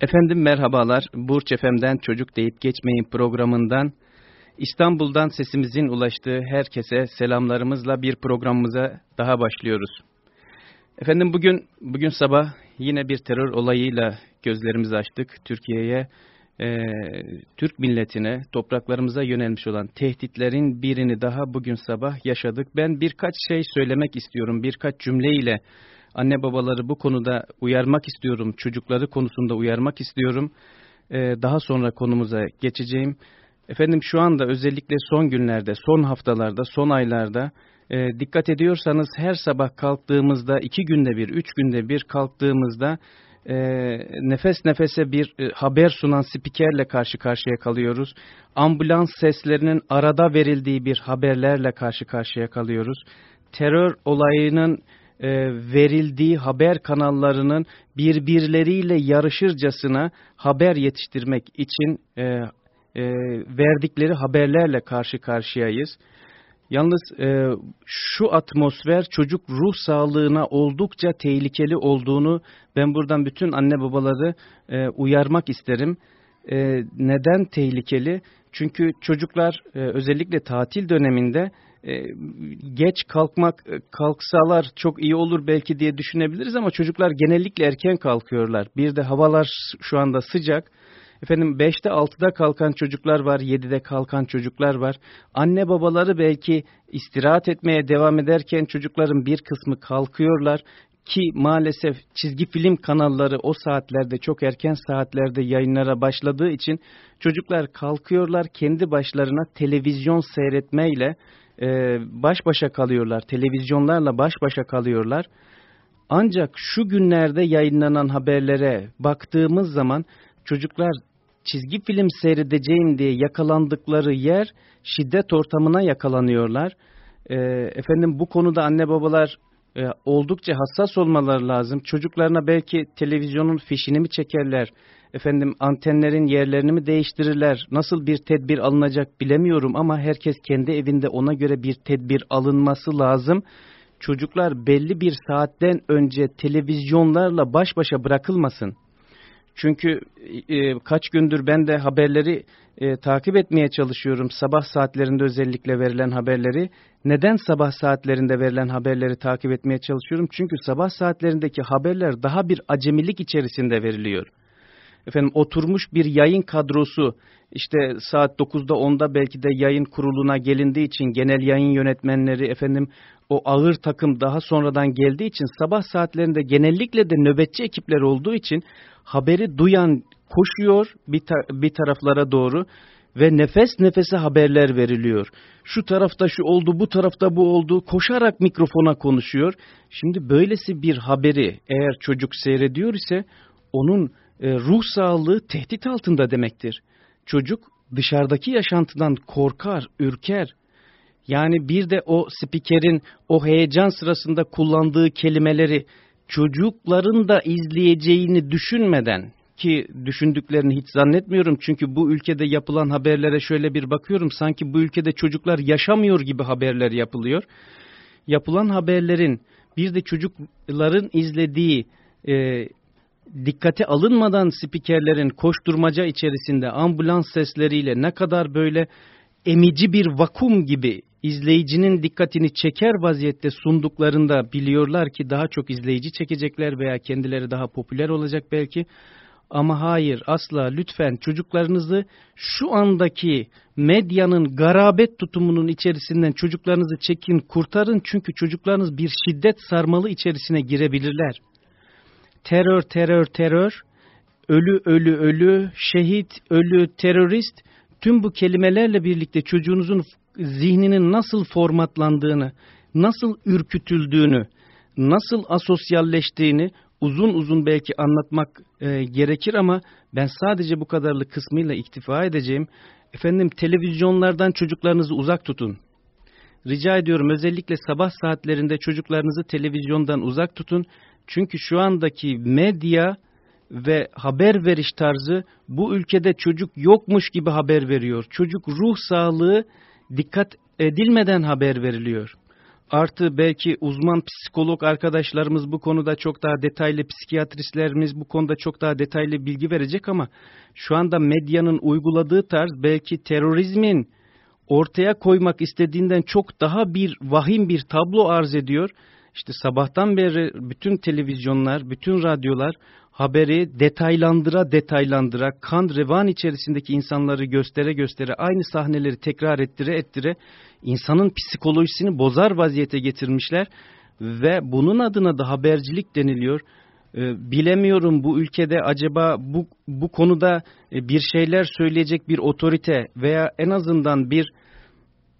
Efendim merhabalar. Burç Efem'den Çocuk Deyip Geçmeyin programından İstanbul'dan sesimizin ulaştığı herkese selamlarımızla bir programımıza daha başlıyoruz. Efendim bugün bugün sabah yine bir terör olayıyla gözlerimizi açtık. Türkiye'ye, e, Türk milletine, topraklarımıza yönelmiş olan tehditlerin birini daha bugün sabah yaşadık. Ben birkaç şey söylemek istiyorum, birkaç cümleyle anne babaları bu konuda uyarmak istiyorum, çocukları konusunda uyarmak istiyorum. Ee, daha sonra konumuza geçeceğim. Efendim şu anda özellikle son günlerde, son haftalarda, son aylarda e, dikkat ediyorsanız her sabah kalktığımızda, iki günde bir, üç günde bir kalktığımızda e, nefes nefese bir e, haber sunan spikerle karşı karşıya kalıyoruz. Ambulans seslerinin arada verildiği bir haberlerle karşı karşıya kalıyoruz. Terör olayının e, verildiği haber kanallarının birbirleriyle yarışırcasına haber yetiştirmek için e, e, verdikleri haberlerle karşı karşıyayız. Yalnız e, şu atmosfer çocuk ruh sağlığına oldukça tehlikeli olduğunu ben buradan bütün anne babaları e, uyarmak isterim. E, neden tehlikeli? Çünkü çocuklar e, özellikle tatil döneminde e, geç kalkmak e, kalksalar çok iyi olur belki diye düşünebiliriz ama çocuklar genellikle erken kalkıyorlar. Bir de havalar şu anda sıcak. Efendim 5'te 6'da kalkan çocuklar var, 7'de kalkan çocuklar var. Anne babaları belki istirahat etmeye devam ederken çocukların bir kısmı kalkıyorlar ki maalesef çizgi film kanalları o saatlerde çok erken saatlerde yayınlara başladığı için çocuklar kalkıyorlar kendi başlarına televizyon seyretmeyle e, baş başa kalıyorlar, televizyonlarla baş başa kalıyorlar. Ancak şu günlerde yayınlanan haberlere baktığımız zaman çocuklar çizgi film seyredeceğim diye yakalandıkları yer şiddet ortamına yakalanıyorlar. E, efendim bu konuda anne babalar e, oldukça hassas olmaları lazım. Çocuklarına belki televizyonun fişini mi çekerler, efendim antenlerin yerlerini mi değiştirirler, nasıl bir tedbir alınacak bilemiyorum ama herkes kendi evinde ona göre bir tedbir alınması lazım. Çocuklar belli bir saatten önce televizyonlarla baş başa bırakılmasın. Çünkü e, kaç gündür ben de haberleri e, takip etmeye çalışıyorum. Sabah saatlerinde özellikle verilen haberleri. Neden sabah saatlerinde verilen haberleri takip etmeye çalışıyorum? Çünkü sabah saatlerindeki haberler daha bir acemilik içerisinde veriliyor efendim oturmuş bir yayın kadrosu işte saat 9'da 10'da belki de yayın kuruluna gelindiği için genel yayın yönetmenleri efendim o ağır takım daha sonradan geldiği için sabah saatlerinde genellikle de nöbetçi ekipler olduğu için haberi duyan koşuyor bir, ta bir taraflara doğru ve nefes nefese haberler veriliyor. Şu tarafta şu oldu, bu tarafta bu oldu. Koşarak mikrofona konuşuyor. Şimdi böylesi bir haberi eğer çocuk seyrediyor ise onun e, ruh sağlığı tehdit altında demektir. Çocuk dışarıdaki yaşantıdan korkar, ürker. Yani bir de o spikerin o heyecan sırasında kullandığı kelimeleri çocukların da izleyeceğini düşünmeden ki düşündüklerini hiç zannetmiyorum. Çünkü bu ülkede yapılan haberlere şöyle bir bakıyorum sanki bu ülkede çocuklar yaşamıyor gibi haberler yapılıyor. Yapılan haberlerin bir de çocukların izlediği e, dikkate alınmadan spikerlerin koşturmaca içerisinde ambulans sesleriyle ne kadar böyle emici bir vakum gibi izleyicinin dikkatini çeker vaziyette sunduklarında biliyorlar ki daha çok izleyici çekecekler veya kendileri daha popüler olacak belki. Ama hayır asla lütfen çocuklarınızı şu andaki medyanın garabet tutumunun içerisinden çocuklarınızı çekin kurtarın çünkü çocuklarınız bir şiddet sarmalı içerisine girebilirler terör, terör, terör, ölü, ölü, ölü, şehit, ölü, terörist, tüm bu kelimelerle birlikte çocuğunuzun zihninin nasıl formatlandığını, nasıl ürkütüldüğünü, nasıl asosyalleştiğini uzun uzun belki anlatmak e, gerekir ama ben sadece bu kadarlı kısmıyla iktifa edeceğim. Efendim televizyonlardan çocuklarınızı uzak tutun. Rica ediyorum özellikle sabah saatlerinde çocuklarınızı televizyondan uzak tutun. Çünkü şu andaki medya ve haber veriş tarzı bu ülkede çocuk yokmuş gibi haber veriyor. Çocuk ruh sağlığı dikkat edilmeden haber veriliyor. artı belki uzman psikolog arkadaşlarımız bu konuda çok daha detaylı, psikiyatristlerimiz bu konuda çok daha detaylı bilgi verecek ama şu anda medyanın uyguladığı tarz belki terörizmin ortaya koymak istediğinden çok daha bir vahim bir tablo arz ediyor. İşte sabahtan beri bütün televizyonlar, bütün radyolar haberi detaylandıra detaylandıra kan revan içerisindeki insanları göstere göstere aynı sahneleri tekrar ettire ettire insanın psikolojisini bozar vaziyete getirmişler ve bunun adına da habercilik deniliyor. Ee, bilemiyorum bu ülkede acaba bu, bu konuda e, bir şeyler söyleyecek bir otorite veya en azından bir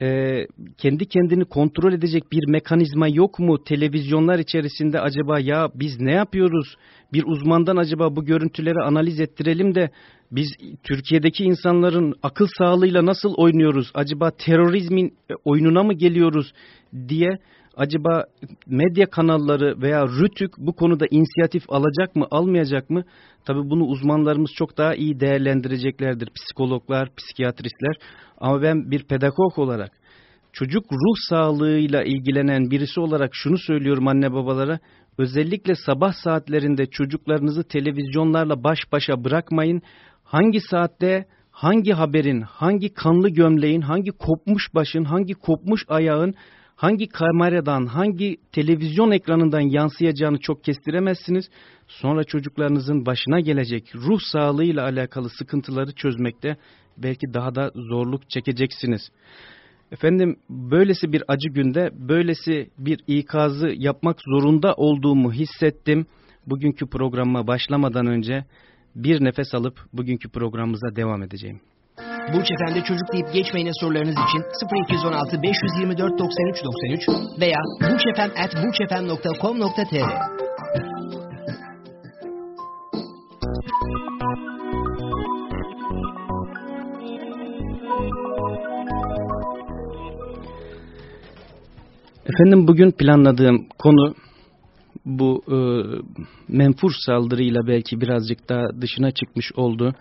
e, kendi kendini kontrol edecek bir mekanizma yok mu? Televizyonlar içerisinde acaba ya biz ne yapıyoruz? Bir uzmandan acaba bu görüntüleri analiz ettirelim de biz Türkiye'deki insanların akıl sağlığıyla nasıl oynuyoruz? Acaba terörizmin e, oyununa mı geliyoruz diye acaba medya kanalları veya RÜTÜK bu konuda inisiyatif alacak mı almayacak mı? Tabi bunu uzmanlarımız çok daha iyi değerlendireceklerdir. Psikologlar, psikiyatristler ama ben bir pedagog olarak çocuk ruh sağlığıyla ilgilenen birisi olarak şunu söylüyorum anne babalara. Özellikle sabah saatlerinde çocuklarınızı televizyonlarla baş başa bırakmayın. Hangi saatte hangi haberin, hangi kanlı gömleğin, hangi kopmuş başın, hangi kopmuş ayağın hangi kameradan, hangi televizyon ekranından yansıyacağını çok kestiremezsiniz. Sonra çocuklarınızın başına gelecek ruh sağlığıyla alakalı sıkıntıları çözmekte belki daha da zorluk çekeceksiniz. Efendim böylesi bir acı günde böylesi bir ikazı yapmak zorunda olduğumu hissettim. Bugünkü programa başlamadan önce bir nefes alıp bugünkü programımıza devam edeceğim. Burç Efendi çocuk deyip geçmeyine sorularınız için 0216 524 93 93 veya burçefem.burçefem.com.tr Efendim bugün planladığım konu bu e, menfur saldırıyla belki birazcık daha dışına çıkmış oldu.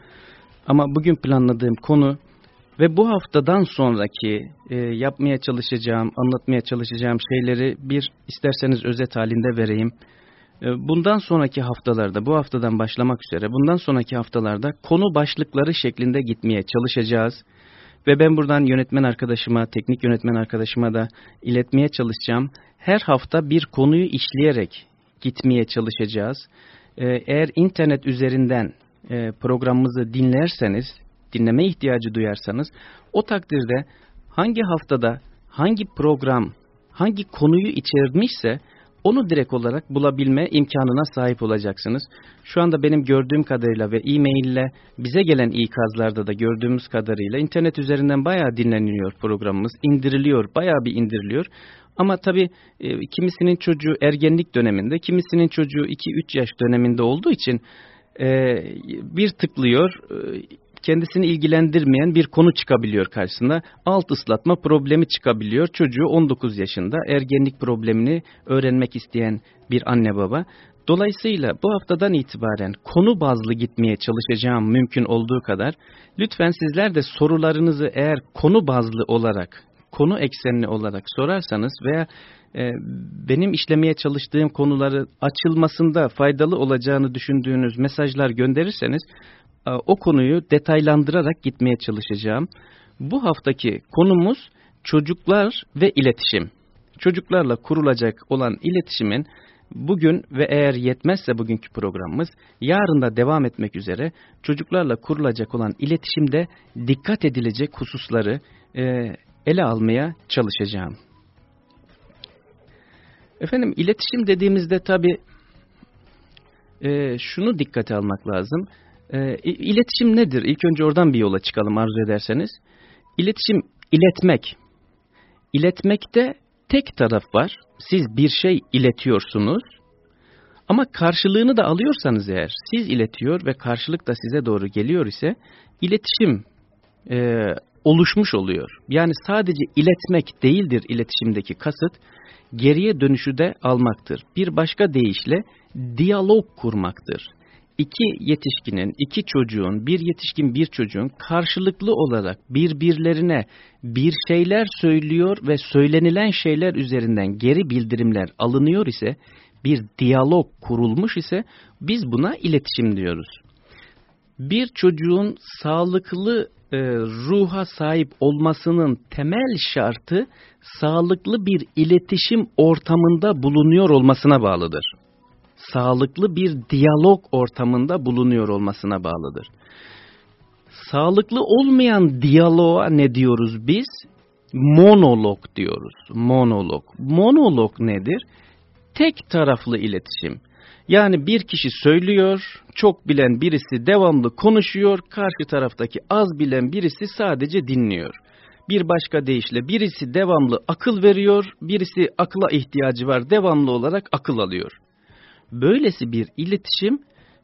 Ama bugün planladığım konu ve bu haftadan sonraki e, yapmaya çalışacağım, anlatmaya çalışacağım şeyleri bir isterseniz özet halinde vereyim. E, bundan sonraki haftalarda, bu haftadan başlamak üzere, bundan sonraki haftalarda konu başlıkları şeklinde gitmeye çalışacağız. Ve ben buradan yönetmen arkadaşıma, teknik yönetmen arkadaşıma da iletmeye çalışacağım. Her hafta bir konuyu işleyerek gitmeye çalışacağız. E, eğer internet üzerinden e, programımızı dinlerseniz, dinleme ihtiyacı duyarsanız, o takdirde hangi haftada hangi program, hangi konuyu içermişse onu direkt olarak bulabilme imkanına sahip olacaksınız. Şu anda benim gördüğüm kadarıyla ve e-mail ile bize gelen ikazlarda da gördüğümüz kadarıyla internet üzerinden bayağı dinleniliyor programımız. indiriliyor, bayağı bir indiriliyor. Ama tabii e, kimisinin çocuğu ergenlik döneminde, kimisinin çocuğu 2-3 yaş döneminde olduğu için e, bir tıklıyor, e, kendisini ilgilendirmeyen bir konu çıkabiliyor karşısında. Alt ıslatma problemi çıkabiliyor. Çocuğu 19 yaşında ergenlik problemini öğrenmek isteyen bir anne baba. Dolayısıyla bu haftadan itibaren konu bazlı gitmeye çalışacağım mümkün olduğu kadar. Lütfen sizler de sorularınızı eğer konu bazlı olarak, konu eksenli olarak sorarsanız veya e, benim işlemeye çalıştığım konuları açılmasında faydalı olacağını düşündüğünüz mesajlar gönderirseniz e, o konuyu detaylandırarak gitmeye çalışacağım. Bu haftaki konumuz çocuklar ve iletişim. Çocuklarla kurulacak olan iletişimin bugün ve eğer yetmezse bugünkü programımız yarın da devam etmek üzere çocuklarla kurulacak olan iletişimde dikkat edilecek hususları e, ele almaya çalışacağım. Efendim iletişim dediğimizde tabi e, şunu dikkate almak lazım. E, iletişim nedir? İlk önce oradan bir yola çıkalım arzu ederseniz. İletişim iletmek. İletmekte tek taraf var. Siz bir şey iletiyorsunuz. Ama karşılığını da alıyorsanız eğer siz iletiyor ve karşılık da size doğru geliyor ise iletişim e, oluşmuş oluyor. Yani sadece iletmek değildir iletişimdeki kasıt geriye dönüşü de almaktır. Bir başka deyişle diyalog kurmaktır. iki yetişkinin, iki çocuğun, bir yetişkin bir çocuğun karşılıklı olarak birbirlerine bir şeyler söylüyor ve söylenilen şeyler üzerinden geri bildirimler alınıyor ise, bir diyalog kurulmuş ise biz buna iletişim diyoruz. Bir çocuğun sağlıklı e, ruha sahip olmasının temel şartı sağlıklı bir iletişim ortamında bulunuyor olmasına bağlıdır. Sağlıklı bir diyalog ortamında bulunuyor olmasına bağlıdır. Sağlıklı olmayan diyaloğa ne diyoruz biz? Monolog diyoruz. Monolog. Monolog nedir? Tek taraflı iletişim. Yani bir kişi söylüyor, çok bilen birisi devamlı konuşuyor, karşı taraftaki az bilen birisi sadece dinliyor. Bir başka deyişle birisi devamlı akıl veriyor, birisi akla ihtiyacı var, devamlı olarak akıl alıyor. Böylesi bir iletişim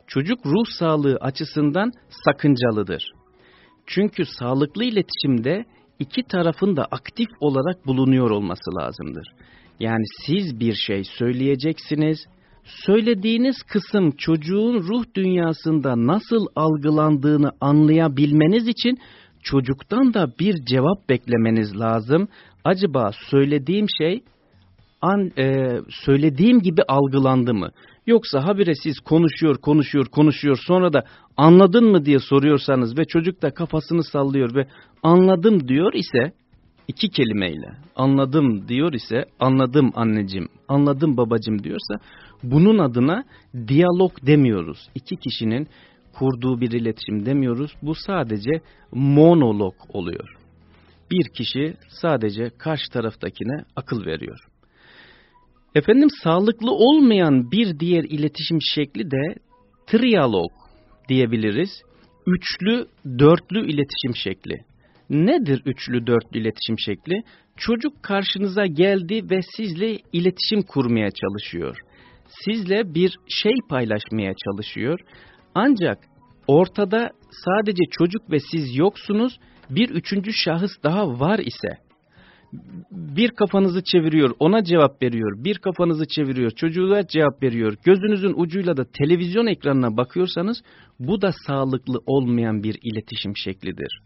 çocuk ruh sağlığı açısından sakıncalıdır. Çünkü sağlıklı iletişimde iki tarafın da aktif olarak bulunuyor olması lazımdır. Yani siz bir şey söyleyeceksiniz, söylediğiniz kısım çocuğun ruh dünyasında nasıl algılandığını anlayabilmeniz için çocuktan da bir cevap beklemeniz lazım. Acaba söylediğim şey an, e, söylediğim gibi algılandı mı? Yoksa habire siz konuşuyor, konuşuyor, konuşuyor sonra da anladın mı diye soruyorsanız ve çocuk da kafasını sallıyor ve anladım diyor ise iki kelimeyle anladım diyor ise anladım anneciğim, anladım babacığım diyorsa bunun adına diyalog demiyoruz. İki kişinin kurduğu bir iletişim demiyoruz. Bu sadece monolog oluyor. Bir kişi sadece karşı taraftakine akıl veriyor. Efendim sağlıklı olmayan bir diğer iletişim şekli de triyalog diyebiliriz. Üçlü, dörtlü iletişim şekli. Nedir üçlü, dörtlü iletişim şekli? Çocuk karşınıza geldi ve sizle iletişim kurmaya çalışıyor. Sizle bir şey paylaşmaya çalışıyor. Ancak ortada sadece çocuk ve siz yoksunuz, bir üçüncü şahıs daha var ise bir kafanızı çeviriyor, ona cevap veriyor, bir kafanızı çeviriyor, çocuğa cevap veriyor, gözünüzün ucuyla da televizyon ekranına bakıyorsanız bu da sağlıklı olmayan bir iletişim şeklidir.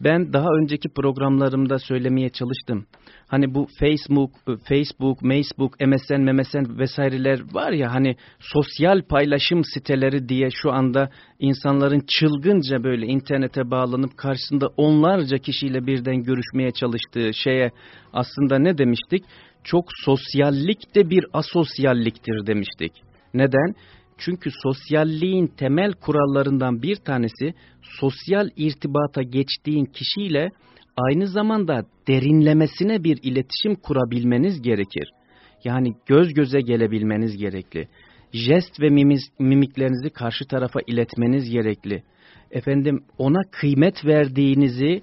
Ben daha önceki programlarımda söylemeye çalıştım. Hani bu Facebook, Facebook, Facebook, MSN, MMSN vesaireler var ya hani sosyal paylaşım siteleri diye şu anda insanların çılgınca böyle internete bağlanıp karşısında onlarca kişiyle birden görüşmeye çalıştığı şeye aslında ne demiştik? Çok sosyallik de bir asosyalliktir demiştik. Neden? Çünkü sosyalliğin temel kurallarından bir tanesi sosyal irtibata geçtiğin kişiyle aynı zamanda derinlemesine bir iletişim kurabilmeniz gerekir. Yani göz göze gelebilmeniz gerekli. Jest ve mimiklerinizi karşı tarafa iletmeniz gerekli. Efendim ona kıymet verdiğinizi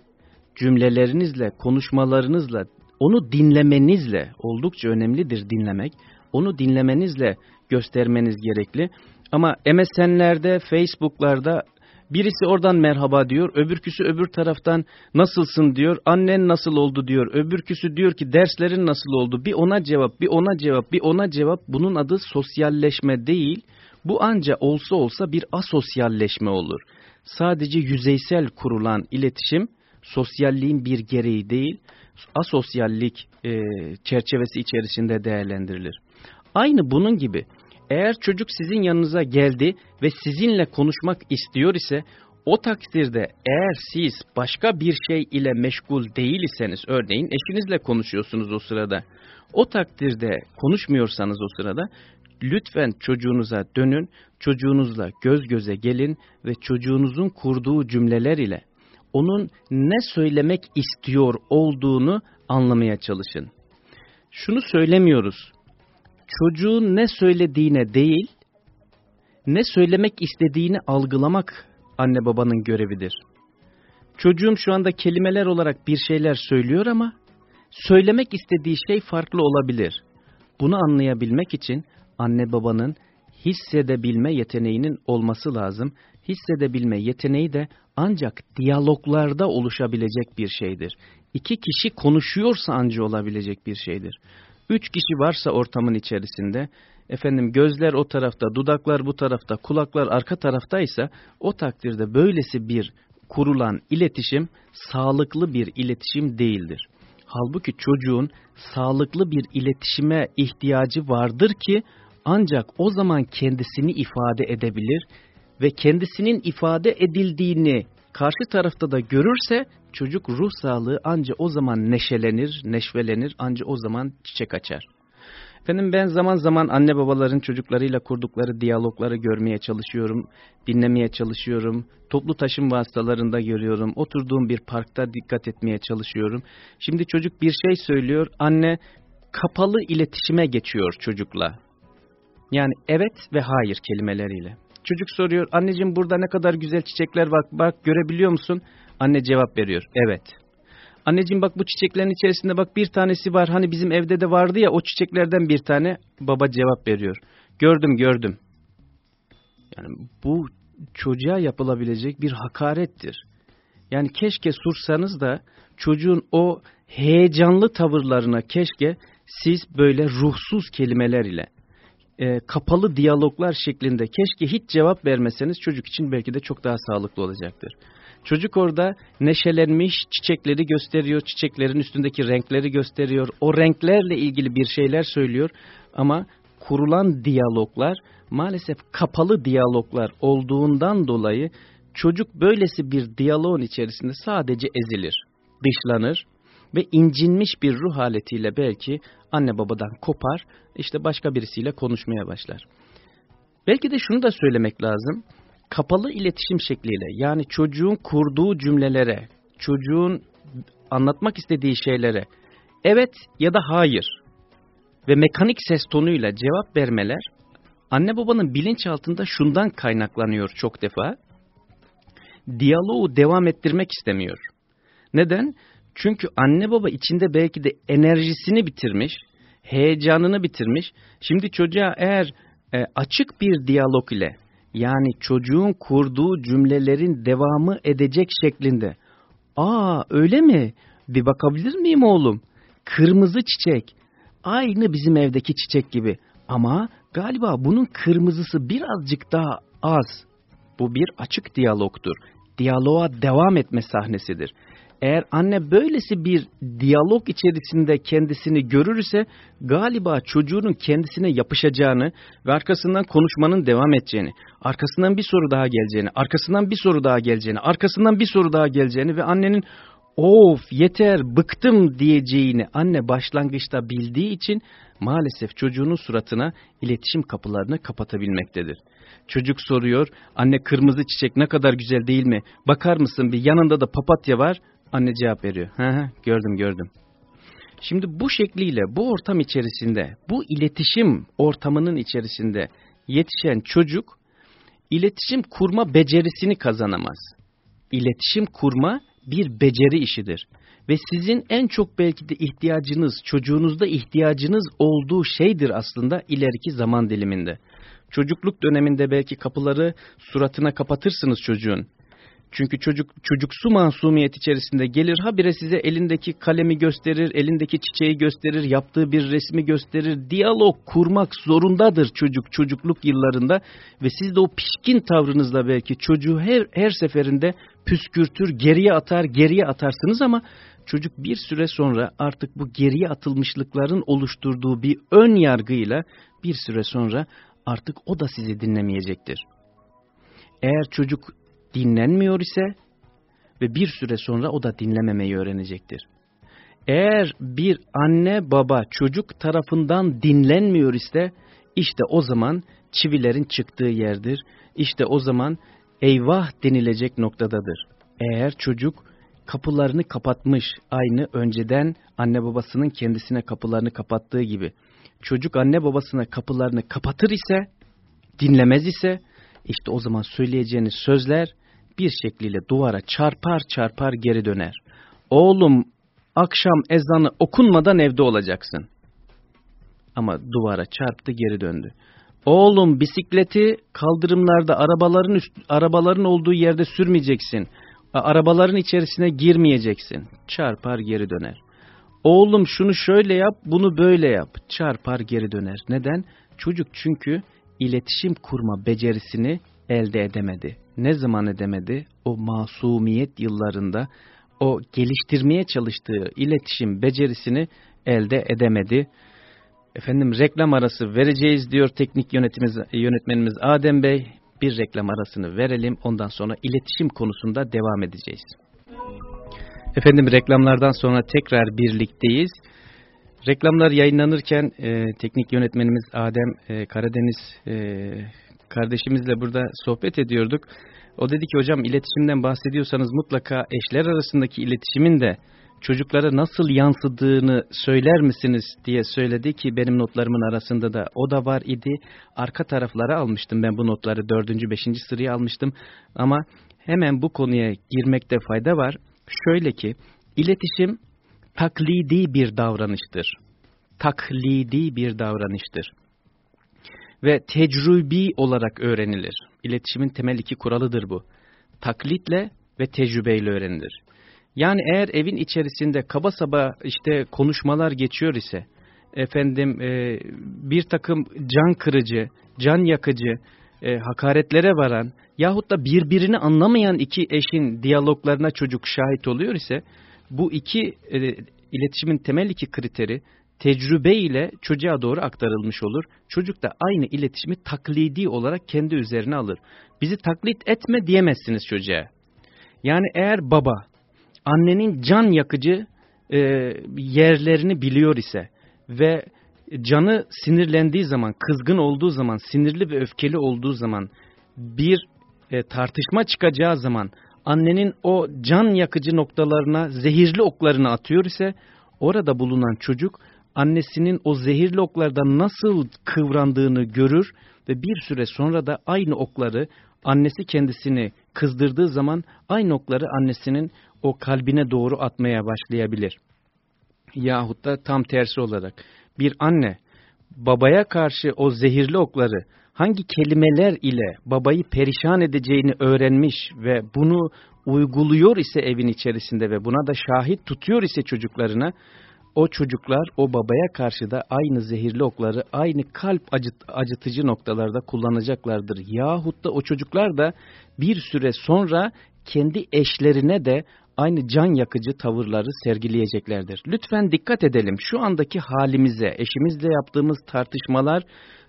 cümlelerinizle, konuşmalarınızla, onu dinlemenizle oldukça önemlidir dinlemek. Onu dinlemenizle göstermeniz gerekli. Ama MSN'lerde, Facebook'larda birisi oradan merhaba diyor, öbürküsü öbür taraftan nasılsın diyor, annen nasıl oldu diyor, öbürküsü diyor ki derslerin nasıl oldu, bir ona cevap, bir ona cevap, bir ona cevap. Bunun adı sosyalleşme değil, bu anca olsa olsa bir asosyalleşme olur. Sadece yüzeysel kurulan iletişim, sosyalliğin bir gereği değil, asosyallik e, çerçevesi içerisinde değerlendirilir. Aynı bunun gibi eğer çocuk sizin yanınıza geldi ve sizinle konuşmak istiyor ise o takdirde eğer siz başka bir şey ile meşgul değil iseniz örneğin eşinizle konuşuyorsunuz o sırada o takdirde konuşmuyorsanız o sırada lütfen çocuğunuza dönün çocuğunuzla göz göze gelin ve çocuğunuzun kurduğu cümleler ile onun ne söylemek istiyor olduğunu anlamaya çalışın. Şunu söylemiyoruz çocuğun ne söylediğine değil, ne söylemek istediğini algılamak anne babanın görevidir. Çocuğum şu anda kelimeler olarak bir şeyler söylüyor ama söylemek istediği şey farklı olabilir. Bunu anlayabilmek için anne babanın hissedebilme yeteneğinin olması lazım. Hissedebilme yeteneği de ancak diyaloglarda oluşabilecek bir şeydir. İki kişi konuşuyorsa anca olabilecek bir şeydir. Üç kişi varsa ortamın içerisinde efendim gözler o tarafta, dudaklar bu tarafta, kulaklar arka taraftaysa o takdirde böylesi bir kurulan iletişim sağlıklı bir iletişim değildir. Halbuki çocuğun sağlıklı bir iletişime ihtiyacı vardır ki ancak o zaman kendisini ifade edebilir ve kendisinin ifade edildiğini karşı tarafta da görürse çocuk ruh sağlığı anca o zaman neşelenir, neşvelenir, anca o zaman çiçek açar. Efendim ben zaman zaman anne babaların çocuklarıyla kurdukları diyalogları görmeye çalışıyorum, dinlemeye çalışıyorum. Toplu taşım vasıtalarında görüyorum. Oturduğum bir parkta dikkat etmeye çalışıyorum. Şimdi çocuk bir şey söylüyor, anne kapalı iletişime geçiyor çocukla. Yani evet ve hayır kelimeleriyle. Çocuk soruyor, anneciğim burada ne kadar güzel çiçekler var, bak görebiliyor musun? Anne cevap veriyor, evet. Anneciğim bak bu çiçeklerin içerisinde bak bir tanesi var. Hani bizim evde de vardı ya o çiçeklerden bir tane. Baba cevap veriyor. Gördüm gördüm. Yani bu çocuğa yapılabilecek bir hakarettir. Yani keşke sursanız da çocuğun o heyecanlı tavırlarına keşke siz böyle ruhsuz kelimeler ile e, kapalı diyaloglar şeklinde keşke hiç cevap vermeseniz çocuk için belki de çok daha sağlıklı olacaktır. Çocuk orada neşelenmiş çiçekleri gösteriyor, çiçeklerin üstündeki renkleri gösteriyor. O renklerle ilgili bir şeyler söylüyor ama kurulan diyaloglar maalesef kapalı diyaloglar olduğundan dolayı çocuk böylesi bir diyaloğun içerisinde sadece ezilir, dışlanır ve incinmiş bir ruh haletiyle belki anne babadan kopar, işte başka birisiyle konuşmaya başlar. Belki de şunu da söylemek lazım kapalı iletişim şekliyle yani çocuğun kurduğu cümlelere, çocuğun anlatmak istediği şeylere evet ya da hayır ve mekanik ses tonuyla cevap vermeler anne babanın bilinçaltında şundan kaynaklanıyor çok defa. Diyaloğu devam ettirmek istemiyor. Neden? Çünkü anne baba içinde belki de enerjisini bitirmiş, heyecanını bitirmiş. Şimdi çocuğa eğer e, açık bir diyalog ile yani çocuğun kurduğu cümlelerin devamı edecek şeklinde. Aa öyle mi? Bir bakabilir miyim oğlum? Kırmızı çiçek. Aynı bizim evdeki çiçek gibi. Ama galiba bunun kırmızısı birazcık daha az. Bu bir açık diyalogtur. Diyaloğa devam etme sahnesidir. Eğer anne böylesi bir diyalog içerisinde kendisini görürse galiba çocuğunun kendisine yapışacağını ve arkasından konuşmanın devam edeceğini, arkasından bir soru daha geleceğini, arkasından bir soru daha geleceğini, arkasından bir soru daha geleceğini ve annenin of yeter bıktım diyeceğini anne başlangıçta bildiği için maalesef çocuğunun suratına iletişim kapılarını kapatabilmektedir. Çocuk soruyor, anne kırmızı çiçek ne kadar güzel değil mi? Bakar mısın bir yanında da papatya var. Anne cevap veriyor. Gördüm gördüm. Şimdi bu şekliyle bu ortam içerisinde, bu iletişim ortamının içerisinde yetişen çocuk iletişim kurma becerisini kazanamaz. İletişim kurma bir beceri işidir. Ve sizin en çok belki de ihtiyacınız, çocuğunuzda ihtiyacınız olduğu şeydir aslında ileriki zaman diliminde. Çocukluk döneminde belki kapıları suratına kapatırsınız çocuğun. Çünkü çocuk çocuksu masumiyet içerisinde gelir habire size elindeki kalemi gösterir, elindeki çiçeği gösterir, yaptığı bir resmi gösterir. Diyalog kurmak zorundadır çocuk çocukluk yıllarında ve siz de o pişkin tavrınızla belki çocuğu her, her seferinde püskürtür, geriye atar, geriye atarsınız ama çocuk bir süre sonra artık bu geriye atılmışlıkların oluşturduğu bir ön yargıyla bir süre sonra artık o da sizi dinlemeyecektir. Eğer çocuk dinlenmiyor ise ve bir süre sonra o da dinlememeyi öğrenecektir. Eğer bir anne baba çocuk tarafından dinlenmiyor ise işte o zaman çivilerin çıktığı yerdir. İşte o zaman eyvah denilecek noktadadır. Eğer çocuk kapılarını kapatmış aynı önceden anne babasının kendisine kapılarını kapattığı gibi çocuk anne babasına kapılarını kapatır ise dinlemez ise işte o zaman söyleyeceğiniz sözler bir şekliyle duvara çarpar çarpar geri döner. Oğlum akşam ezanı okunmadan evde olacaksın. Ama duvara çarptı geri döndü. Oğlum bisikleti kaldırımlarda arabaların üst, arabaların olduğu yerde sürmeyeceksin. Arabaların içerisine girmeyeceksin. Çarpar geri döner. Oğlum şunu şöyle yap, bunu böyle yap. Çarpar geri döner. Neden? Çocuk çünkü iletişim kurma becerisini elde edemedi. Ne zaman edemedi? O masumiyet yıllarında o geliştirmeye çalıştığı iletişim becerisini elde edemedi. Efendim reklam arası vereceğiz diyor teknik yönetmenimiz Adem Bey. Bir reklam arasını verelim ondan sonra iletişim konusunda devam edeceğiz. Efendim reklamlardan sonra tekrar birlikteyiz. Reklamlar yayınlanırken e, teknik yönetmenimiz Adem e, Karadeniz e, kardeşimizle burada sohbet ediyorduk. O dedi ki hocam iletişimden bahsediyorsanız mutlaka eşler arasındaki iletişimin de çocuklara nasıl yansıdığını söyler misiniz diye söyledi ki benim notlarımın arasında da o da var idi. Arka taraflara almıştım ben bu notları dördüncü beşinci sıraya almıştım ama hemen bu konuya girmekte fayda var. Şöyle ki iletişim taklidi bir davranıştır. Taklidi bir davranıştır. Ve tecrübi olarak öğrenilir. İletişimin temel iki kuralıdır bu. Taklitle ve tecrübeyle öğrenilir. Yani eğer evin içerisinde kaba saba işte konuşmalar geçiyor ise, efendim e, bir takım can kırıcı, can yakıcı, e, hakaretlere varan yahut da birbirini anlamayan iki eşin diyaloglarına çocuk şahit oluyor ise, bu iki e, iletişimin temel iki kriteri tecrübe ile çocuğa doğru aktarılmış olur. Çocuk da aynı iletişimi taklidi olarak kendi üzerine alır. Bizi taklit etme diyemezsiniz çocuğa. Yani eğer baba annenin can yakıcı e, yerlerini biliyor ise ve canı sinirlendiği zaman, kızgın olduğu zaman, sinirli ve öfkeli olduğu zaman, bir e, tartışma çıkacağı zaman annenin o can yakıcı noktalarına zehirli oklarını atıyor ise orada bulunan çocuk annesinin o zehirli oklardan nasıl kıvrandığını görür ve bir süre sonra da aynı okları annesi kendisini kızdırdığı zaman aynı okları annesinin o kalbine doğru atmaya başlayabilir. Yahut da tam tersi olarak bir anne babaya karşı o zehirli okları hangi kelimeler ile babayı perişan edeceğini öğrenmiş ve bunu uyguluyor ise evin içerisinde ve buna da şahit tutuyor ise çocuklarına o çocuklar o babaya karşı da aynı zehirli okları aynı kalp acıt, acıtıcı noktalarda kullanacaklardır. Yahut da o çocuklar da bir süre sonra kendi eşlerine de aynı can yakıcı tavırları sergileyeceklerdir. Lütfen dikkat edelim şu andaki halimize, eşimizle yaptığımız tartışmalar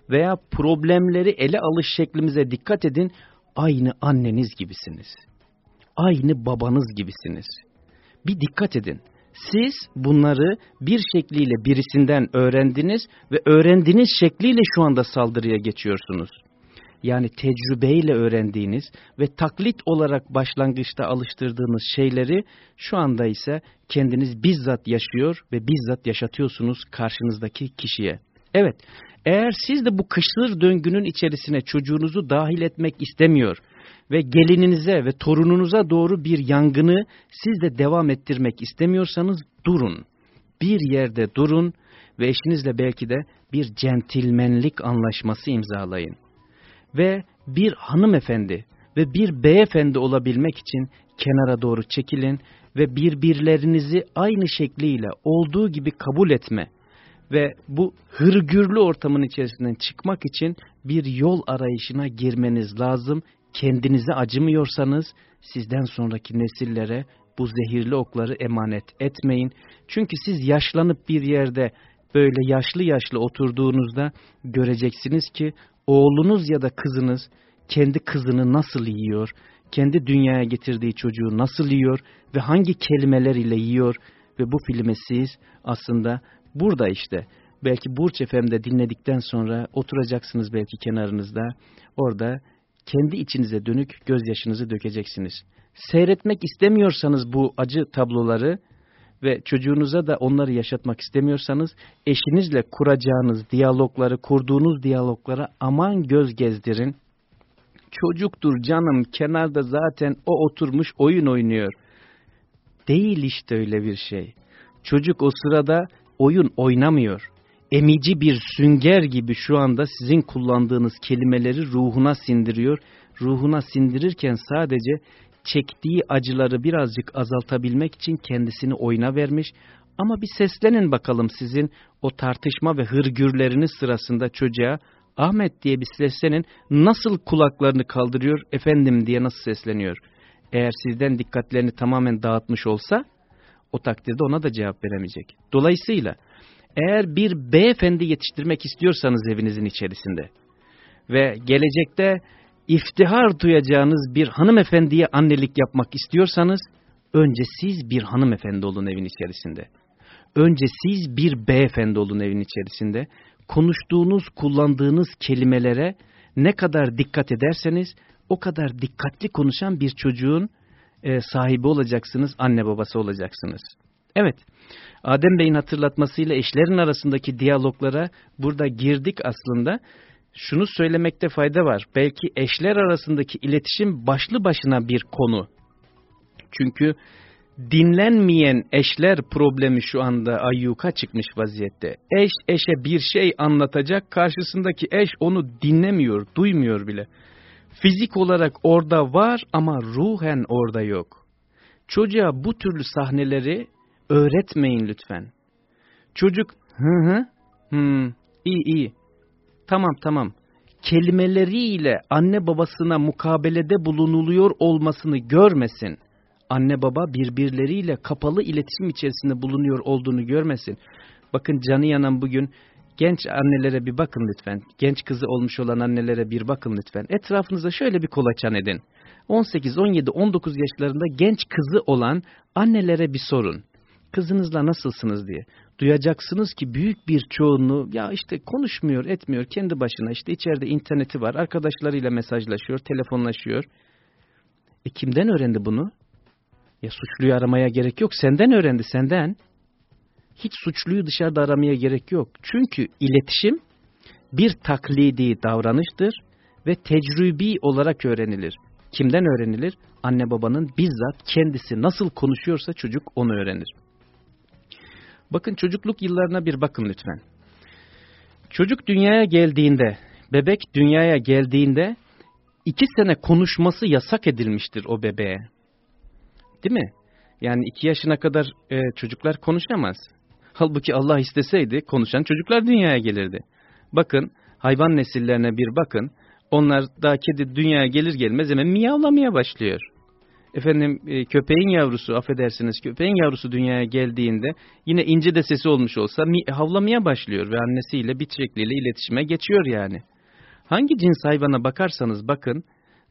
veya problemleri ele alış şeklimize dikkat edin. Aynı anneniz gibisiniz. Aynı babanız gibisiniz. Bir dikkat edin. Siz bunları bir şekliyle birisinden öğrendiniz ve öğrendiğiniz şekliyle şu anda saldırıya geçiyorsunuz. Yani tecrübeyle öğrendiğiniz ve taklit olarak başlangıçta alıştırdığınız şeyleri şu anda ise kendiniz bizzat yaşıyor ve bizzat yaşatıyorsunuz karşınızdaki kişiye. Evet, eğer siz de bu kışır döngünün içerisine çocuğunuzu dahil etmek istemiyor ve gelininize ve torununuza doğru bir yangını siz de devam ettirmek istemiyorsanız durun. Bir yerde durun ve eşinizle belki de bir centilmenlik anlaşması imzalayın. Ve bir hanımefendi ve bir beyefendi olabilmek için kenara doğru çekilin ve birbirlerinizi aynı şekliyle olduğu gibi kabul etme ve bu hırgürlü ortamın içerisinden çıkmak için bir yol arayışına girmeniz lazım kendinize acımıyorsanız sizden sonraki nesillere bu zehirli okları emanet etmeyin. Çünkü siz yaşlanıp bir yerde böyle yaşlı yaşlı oturduğunuzda göreceksiniz ki oğlunuz ya da kızınız kendi kızını nasıl yiyor, kendi dünyaya getirdiği çocuğu nasıl yiyor ve hangi kelimeler ile yiyor ve bu filmi siz aslında burada işte belki Burç FM'de dinledikten sonra oturacaksınız belki kenarınızda orada kendi içinize dönük gözyaşınızı dökeceksiniz. Seyretmek istemiyorsanız bu acı tabloları ve çocuğunuza da onları yaşatmak istemiyorsanız eşinizle kuracağınız diyalogları, kurduğunuz diyaloglara aman göz gezdirin. Çocuktur canım kenarda zaten o oturmuş oyun oynuyor. Değil işte öyle bir şey. Çocuk o sırada oyun oynamıyor emici bir sünger gibi şu anda sizin kullandığınız kelimeleri ruhuna sindiriyor. Ruhuna sindirirken sadece çektiği acıları birazcık azaltabilmek için kendisini oyuna vermiş. Ama bir seslenin bakalım sizin o tartışma ve hırgürleriniz sırasında çocuğa Ahmet diye bir seslenin nasıl kulaklarını kaldırıyor efendim diye nasıl sesleniyor. Eğer sizden dikkatlerini tamamen dağıtmış olsa o takdirde ona da cevap veremeyecek. Dolayısıyla eğer bir beyefendi yetiştirmek istiyorsanız evinizin içerisinde ve gelecekte iftihar duyacağınız bir hanımefendiye annelik yapmak istiyorsanız önce siz bir hanımefendi olun evin içerisinde. Önce siz bir beyefendi olun evin içerisinde. Konuştuğunuz, kullandığınız kelimelere ne kadar dikkat ederseniz o kadar dikkatli konuşan bir çocuğun e, sahibi olacaksınız, anne babası olacaksınız. Evet, Adem Bey'in hatırlatmasıyla eşlerin arasındaki diyaloglara burada girdik aslında. Şunu söylemekte fayda var. Belki eşler arasındaki iletişim başlı başına bir konu. Çünkü dinlenmeyen eşler problemi şu anda ayyuka çıkmış vaziyette. Eş eşe bir şey anlatacak, karşısındaki eş onu dinlemiyor, duymuyor bile. Fizik olarak orada var ama ruhen orada yok. Çocuğa bu türlü sahneleri öğretmeyin lütfen. Çocuk hı hı, hı iyi iyi, tamam tamam kelimeleriyle anne babasına mukabelede bulunuluyor olmasını görmesin anne baba birbirleriyle kapalı iletişim içerisinde bulunuyor olduğunu görmesin. Bakın canı yanan bugün genç annelere bir bakın lütfen. Genç kızı olmuş olan annelere bir bakın lütfen. Etrafınıza şöyle bir kolaçan edin. 18, 17, 19 yaşlarında genç kızı olan annelere bir sorun. Kızınızla nasılsınız diye. Duyacaksınız ki büyük bir çoğunluğu ya işte konuşmuyor, etmiyor, kendi başına işte içeride interneti var, arkadaşlarıyla mesajlaşıyor, telefonlaşıyor. E kimden öğrendi bunu? Ya suçluyu aramaya gerek yok. Senden öğrendi, senden. Hiç suçluyu dışarıda aramaya gerek yok. Çünkü iletişim bir taklidi davranıştır ve tecrübi olarak öğrenilir. Kimden öğrenilir? Anne babanın bizzat kendisi nasıl konuşuyorsa çocuk onu öğrenir. Bakın çocukluk yıllarına bir bakın lütfen. Çocuk dünyaya geldiğinde, bebek dünyaya geldiğinde iki sene konuşması yasak edilmiştir o bebeğe. Değil mi? Yani iki yaşına kadar e, çocuklar konuşamaz. Halbuki Allah isteseydi konuşan çocuklar dünyaya gelirdi. Bakın hayvan nesillerine bir bakın. Onlar daha kedi dünyaya gelir gelmez hemen miyavlamaya başlıyor. Efendim e, köpeğin yavrusu affedersiniz köpeğin yavrusu dünyaya geldiğinde yine ince de sesi olmuş olsa mi, havlamaya başlıyor ve annesiyle bir iletişime geçiyor yani. Hangi cins hayvana bakarsanız bakın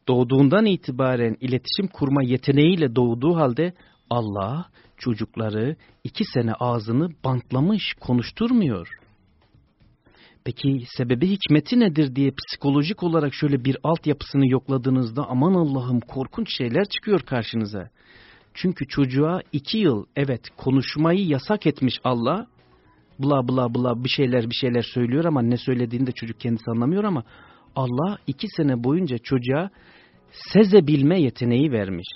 doğduğundan itibaren iletişim kurma yeteneğiyle doğduğu halde Allah çocukları iki sene ağzını bantlamış, konuşturmuyor. Peki sebebi hikmeti nedir diye psikolojik olarak şöyle bir altyapısını yokladığınızda aman Allah'ım korkunç şeyler çıkıyor karşınıza. Çünkü çocuğa iki yıl evet konuşmayı yasak etmiş Allah. Bla bla bla bir şeyler bir şeyler söylüyor ama ne söylediğini de çocuk kendisi anlamıyor ama Allah iki sene boyunca çocuğa sezebilme yeteneği vermiş.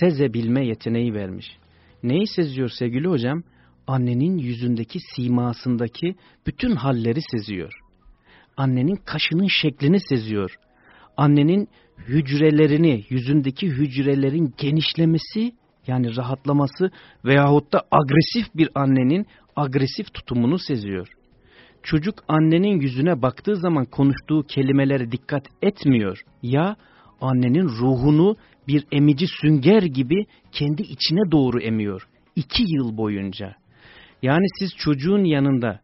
Sezebilme yeteneği vermiş. Neyi seziyor sevgili hocam? Annenin yüzündeki simasındaki bütün halleri seziyor. Annenin kaşının şeklini seziyor. Annenin hücrelerini, yüzündeki hücrelerin genişlemesi yani rahatlaması veyahut da agresif bir annenin agresif tutumunu seziyor. Çocuk annenin yüzüne baktığı zaman konuştuğu kelimelere dikkat etmiyor. Ya annenin ruhunu bir emici sünger gibi kendi içine doğru emiyor. İki yıl boyunca. Yani siz çocuğun yanında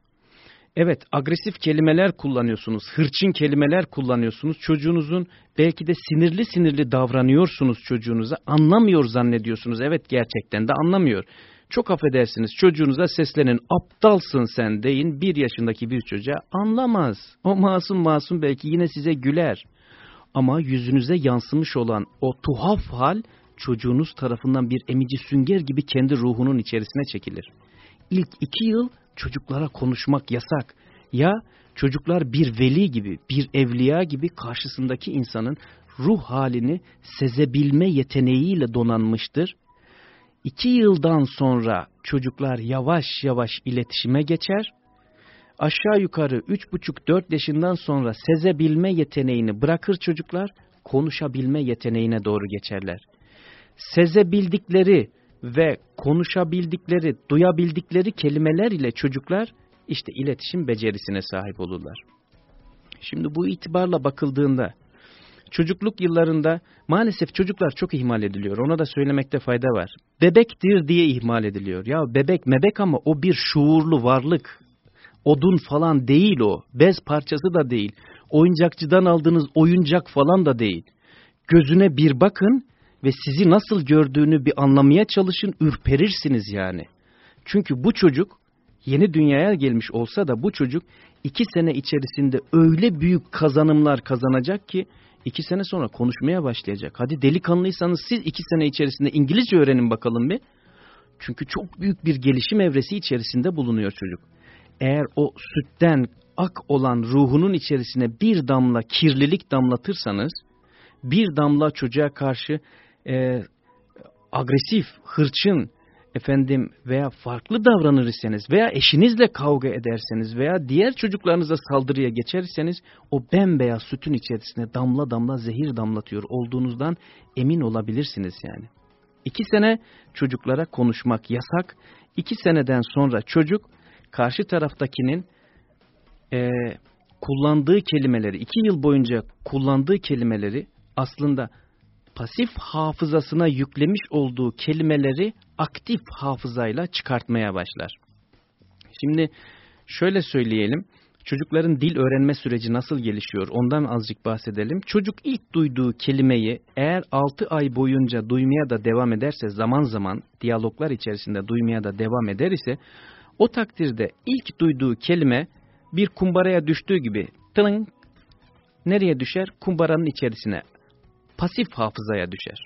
evet agresif kelimeler kullanıyorsunuz, hırçın kelimeler kullanıyorsunuz. Çocuğunuzun belki de sinirli sinirli davranıyorsunuz çocuğunuza. Anlamıyor zannediyorsunuz. Evet gerçekten de anlamıyor. Çok affedersiniz çocuğunuza seslenin aptalsın sen deyin bir yaşındaki bir çocuğa anlamaz. O masum masum belki yine size güler. Ama yüzünüze yansımış olan o tuhaf hal çocuğunuz tarafından bir emici sünger gibi kendi ruhunun içerisine çekilir. İlk iki yıl çocuklara konuşmak yasak. Ya çocuklar bir veli gibi, bir evliya gibi karşısındaki insanın ruh halini sezebilme yeteneğiyle donanmıştır. İki yıldan sonra çocuklar yavaş yavaş iletişime geçer aşağı yukarı 3,5-4 yaşından sonra sezebilme yeteneğini bırakır çocuklar, konuşabilme yeteneğine doğru geçerler. Sezebildikleri ve konuşabildikleri, duyabildikleri kelimeler ile çocuklar işte iletişim becerisine sahip olurlar. Şimdi bu itibarla bakıldığında çocukluk yıllarında maalesef çocuklar çok ihmal ediliyor. Ona da söylemekte fayda var. Bebektir diye ihmal ediliyor. Ya bebek mebek ama o bir şuurlu varlık. Odun falan değil o. Bez parçası da değil. Oyuncakçıdan aldığınız oyuncak falan da değil. Gözüne bir bakın ve sizi nasıl gördüğünü bir anlamaya çalışın, ürperirsiniz yani. Çünkü bu çocuk yeni dünyaya gelmiş olsa da bu çocuk iki sene içerisinde öyle büyük kazanımlar kazanacak ki iki sene sonra konuşmaya başlayacak. Hadi delikanlıysanız siz iki sene içerisinde İngilizce öğrenin bakalım bir. Çünkü çok büyük bir gelişim evresi içerisinde bulunuyor çocuk. Eğer o sütten ak olan ruhunun içerisine bir damla kirlilik damlatırsanız, bir damla çocuğa karşı e, agresif, hırçın, efendim veya farklı davranırsanız veya eşinizle kavga ederseniz veya diğer çocuklarınıza saldırıya geçerseniz o bembeyaz sütün içerisine damla damla zehir damlatıyor olduğunuzdan emin olabilirsiniz yani. İki sene çocuklara konuşmak yasak. İki seneden sonra çocuk karşı taraftakinin e, kullandığı kelimeleri, iki yıl boyunca kullandığı kelimeleri aslında pasif hafızasına yüklemiş olduğu kelimeleri aktif hafızayla çıkartmaya başlar. Şimdi şöyle söyleyelim. Çocukların dil öğrenme süreci nasıl gelişiyor ondan azıcık bahsedelim. Çocuk ilk duyduğu kelimeyi eğer 6 ay boyunca duymaya da devam ederse zaman zaman diyaloglar içerisinde duymaya da devam eder ise o takdirde ilk duyduğu kelime bir kumbaraya düştüğü gibi tılın nereye düşer? Kumbaranın içerisine pasif hafızaya düşer.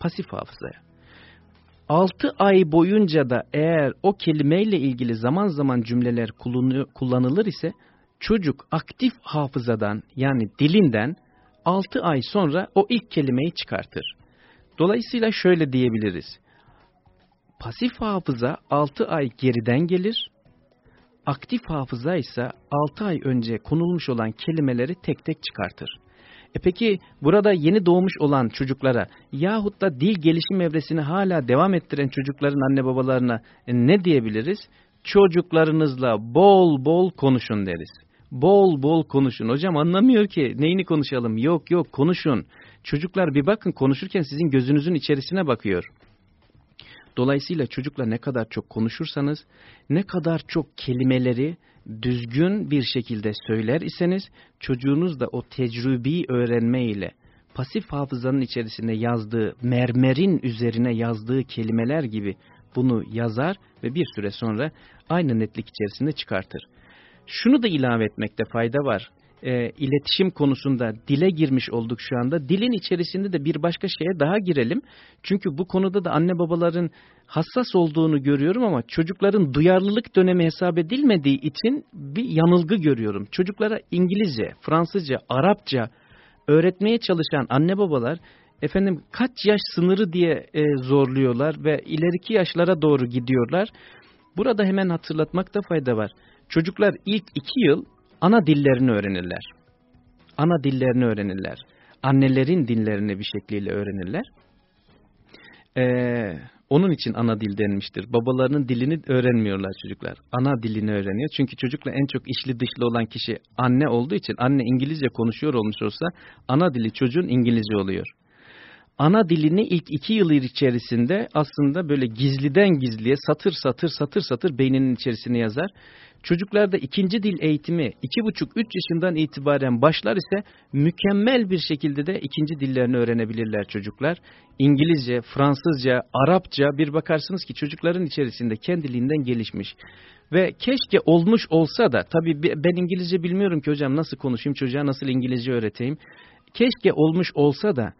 Pasif hafızaya. 6 ay boyunca da eğer o kelimeyle ilgili zaman zaman cümleler kullanılır ise çocuk aktif hafızadan yani dilinden 6 ay sonra o ilk kelimeyi çıkartır. Dolayısıyla şöyle diyebiliriz. Pasif hafıza 6 ay geriden gelir. Aktif hafıza ise 6 ay önce konulmuş olan kelimeleri tek tek çıkartır. E peki burada yeni doğmuş olan çocuklara yahut da dil gelişim evresini hala devam ettiren çocukların anne babalarına e, ne diyebiliriz? Çocuklarınızla bol bol konuşun deriz. Bol bol konuşun. Hocam anlamıyor ki neyini konuşalım? Yok yok konuşun. Çocuklar bir bakın konuşurken sizin gözünüzün içerisine bakıyor. Dolayısıyla çocukla ne kadar çok konuşursanız, ne kadar çok kelimeleri düzgün bir şekilde söyler iseniz, çocuğunuz da o tecrübi öğrenme ile pasif hafızanın içerisinde yazdığı, mermerin üzerine yazdığı kelimeler gibi bunu yazar ve bir süre sonra aynı netlik içerisinde çıkartır. Şunu da ilave etmekte fayda var e, iletişim konusunda dile girmiş olduk şu anda. Dilin içerisinde de bir başka şeye daha girelim. Çünkü bu konuda da anne babaların hassas olduğunu görüyorum ama çocukların duyarlılık dönemi hesap edilmediği için bir yanılgı görüyorum. Çocuklara İngilizce, Fransızca, Arapça öğretmeye çalışan anne babalar efendim kaç yaş sınırı diye e, zorluyorlar ve ileriki yaşlara doğru gidiyorlar. Burada hemen hatırlatmakta fayda var. Çocuklar ilk iki yıl ana dillerini öğrenirler. Ana dillerini öğrenirler. Annelerin dillerini bir şekliyle öğrenirler. Ee, onun için ana dil denmiştir. Babalarının dilini öğrenmiyorlar çocuklar. Ana dilini öğreniyor. Çünkü çocukla en çok işli dışlı olan kişi anne olduğu için anne İngilizce konuşuyor olmuş olsa ana dili çocuğun İngilizce oluyor. Ana dilini ilk iki yıl içerisinde aslında böyle gizliden gizliye satır satır satır satır beyninin içerisine yazar. Çocuklarda ikinci dil eğitimi iki buçuk üç yaşından itibaren başlar ise mükemmel bir şekilde de ikinci dillerini öğrenebilirler çocuklar. İngilizce, Fransızca, Arapça bir bakarsınız ki çocukların içerisinde kendiliğinden gelişmiş. Ve keşke olmuş olsa da tabii ben İngilizce bilmiyorum ki hocam nasıl konuşayım çocuğa nasıl İngilizce öğreteyim. Keşke olmuş olsa da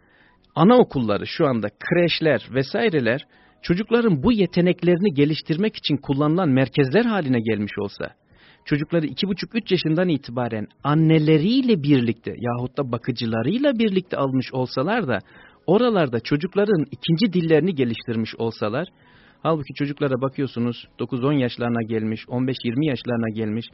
anaokulları şu anda kreşler vesaireler çocukların bu yeteneklerini geliştirmek için kullanılan merkezler haline gelmiş olsa, çocukları iki buçuk üç yaşından itibaren anneleriyle birlikte yahut da bakıcılarıyla birlikte almış olsalar da oralarda çocukların ikinci dillerini geliştirmiş olsalar, halbuki çocuklara bakıyorsunuz 9-10 yaşlarına gelmiş, 15-20 yaşlarına gelmiş,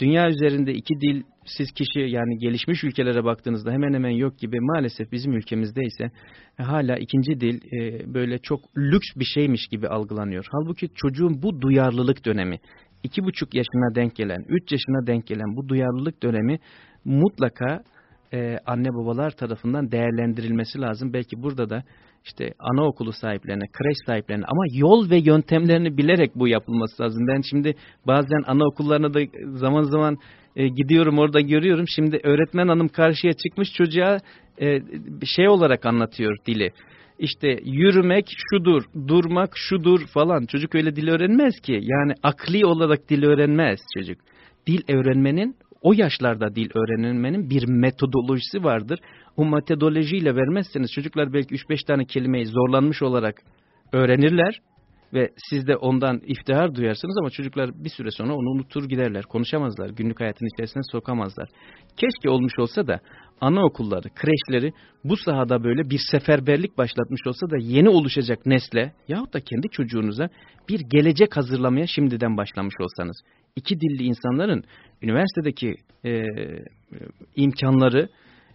Dünya üzerinde iki dil siz kişi yani gelişmiş ülkelere baktığınızda hemen hemen yok gibi maalesef bizim ülkemizde ise e, hala ikinci dil e, böyle çok lüks bir şeymiş gibi algılanıyor. Halbuki çocuğun bu duyarlılık dönemi iki buçuk yaşına denk gelen, üç yaşına denk gelen bu duyarlılık dönemi mutlaka e, anne babalar tarafından değerlendirilmesi lazım. Belki burada da işte anaokulu sahiplerine, kreş sahiplerine ama yol ve yöntemlerini bilerek bu yapılması lazım. Ben şimdi bazen anaokullarına da zaman zaman e, gidiyorum orada görüyorum. Şimdi öğretmen hanım karşıya çıkmış çocuğa e, şey olarak anlatıyor dili. İşte yürümek şudur, durmak şudur falan. Çocuk öyle dil öğrenmez ki. Yani akli olarak dil öğrenmez çocuk. Dil öğrenmenin o yaşlarda dil öğrenilmenin bir metodolojisi vardır. O metodolojiyle vermezseniz çocuklar belki 3-5 tane kelimeyi zorlanmış olarak öğrenirler ve siz de ondan iftihar duyarsınız ama çocuklar bir süre sonra onu unutur giderler. Konuşamazlar, günlük hayatın içerisine sokamazlar. Keşke olmuş olsa da anaokulları, kreşleri bu sahada böyle bir seferberlik başlatmış olsa da yeni oluşacak nesle yahut da kendi çocuğunuza bir gelecek hazırlamaya şimdiden başlamış olsanız. İki dilli insanların üniversitedeki e, imkanları,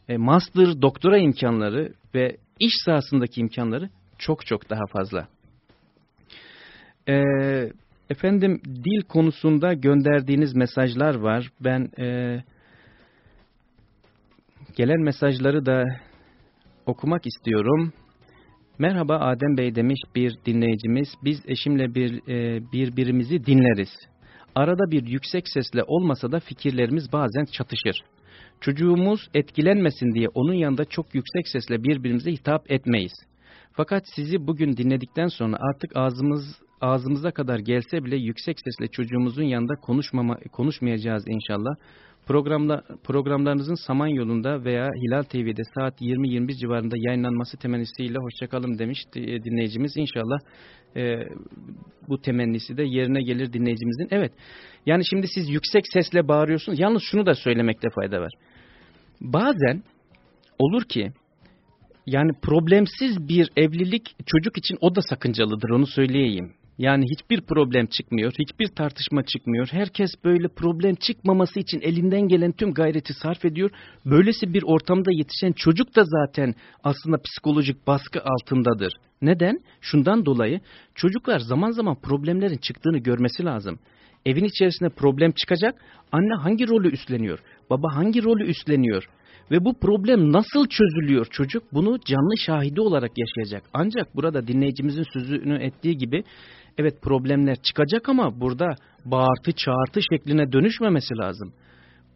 e, master, doktora imkanları ve iş sahasındaki imkanları çok çok daha fazla. E, efendim dil konusunda gönderdiğiniz mesajlar var. Ben e, gelen mesajları da okumak istiyorum. Merhaba Adem Bey demiş bir dinleyicimiz. Biz eşimle bir e, birbirimizi dinleriz. Arada bir yüksek sesle olmasa da fikirlerimiz bazen çatışır. Çocuğumuz etkilenmesin diye onun yanında çok yüksek sesle birbirimize hitap etmeyiz. Fakat sizi bugün dinledikten sonra artık ağzımız ağzımıza kadar gelse bile yüksek sesle çocuğumuzun yanında konuşmama, konuşmayacağız inşallah. Programla, programlarınızın Samanyolu'nda veya Hilal TV'de saat 20-21 civarında yayınlanması temennisiyle hoşçakalın demiş dinleyicimiz. İnşallah e, bu temennisi de yerine gelir dinleyicimizin. Evet yani şimdi siz yüksek sesle bağırıyorsunuz. Yalnız şunu da söylemekte fayda var. Bazen olur ki yani problemsiz bir evlilik çocuk için o da sakıncalıdır onu söyleyeyim. Yani hiçbir problem çıkmıyor, hiçbir tartışma çıkmıyor. Herkes böyle problem çıkmaması için elinden gelen tüm gayreti sarf ediyor. Böylesi bir ortamda yetişen çocuk da zaten aslında psikolojik baskı altındadır. Neden? Şundan dolayı çocuklar zaman zaman problemlerin çıktığını görmesi lazım. Evin içerisinde problem çıkacak, anne hangi rolü üstleniyor, baba hangi rolü üstleniyor? Ve bu problem nasıl çözülüyor çocuk? Bunu canlı şahidi olarak yaşayacak. Ancak burada dinleyicimizin sözünü ettiği gibi Evet problemler çıkacak ama burada bağırtı çağırtı şekline dönüşmemesi lazım.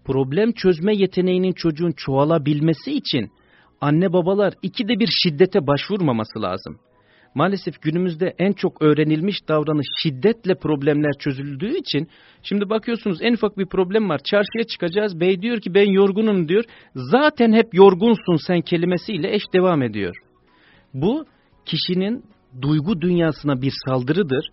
Problem çözme yeteneğinin çocuğun çoğalabilmesi için anne babalar ikide bir şiddete başvurmaması lazım. Maalesef günümüzde en çok öğrenilmiş davranış şiddetle problemler çözüldüğü için şimdi bakıyorsunuz en ufak bir problem var çarşıya çıkacağız bey diyor ki ben yorgunum diyor zaten hep yorgunsun sen kelimesiyle eş devam ediyor. Bu kişinin duygu dünyasına bir saldırıdır.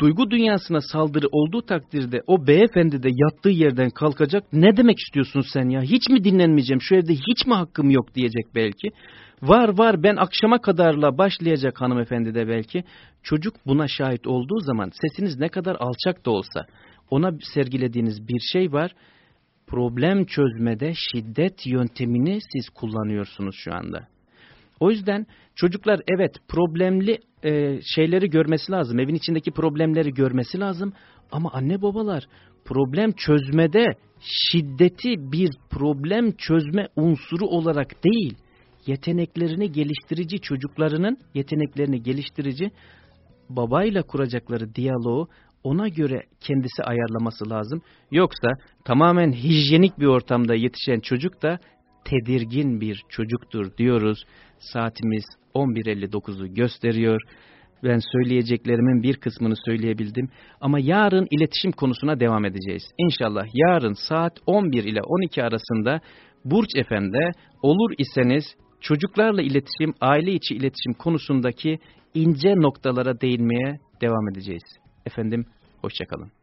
Duygu dünyasına saldırı olduğu takdirde o beyefendi de yattığı yerden kalkacak. Ne demek istiyorsun sen ya? Hiç mi dinlenmeyeceğim? Şu evde hiç mi hakkım yok diyecek belki. Var var ben akşama kadarla başlayacak hanımefendi de belki. Çocuk buna şahit olduğu zaman sesiniz ne kadar alçak da olsa ona sergilediğiniz bir şey var. Problem çözmede şiddet yöntemini siz kullanıyorsunuz şu anda. O yüzden çocuklar evet problemli e, şeyleri görmesi lazım. Evin içindeki problemleri görmesi lazım. Ama anne babalar problem çözmede şiddeti bir problem çözme unsuru olarak değil, yeteneklerini geliştirici çocuklarının yeteneklerini geliştirici babayla kuracakları diyaloğu ona göre kendisi ayarlaması lazım. Yoksa tamamen hijyenik bir ortamda yetişen çocuk da tedirgin bir çocuktur diyoruz. Saatimiz 11.59'u gösteriyor. Ben söyleyeceklerimin bir kısmını söyleyebildim. Ama yarın iletişim konusuna devam edeceğiz. İnşallah yarın saat 11 ile 12 arasında Burç Efendi olur iseniz çocuklarla iletişim, aile içi iletişim konusundaki ince noktalara değinmeye devam edeceğiz. Efendim, hoşçakalın.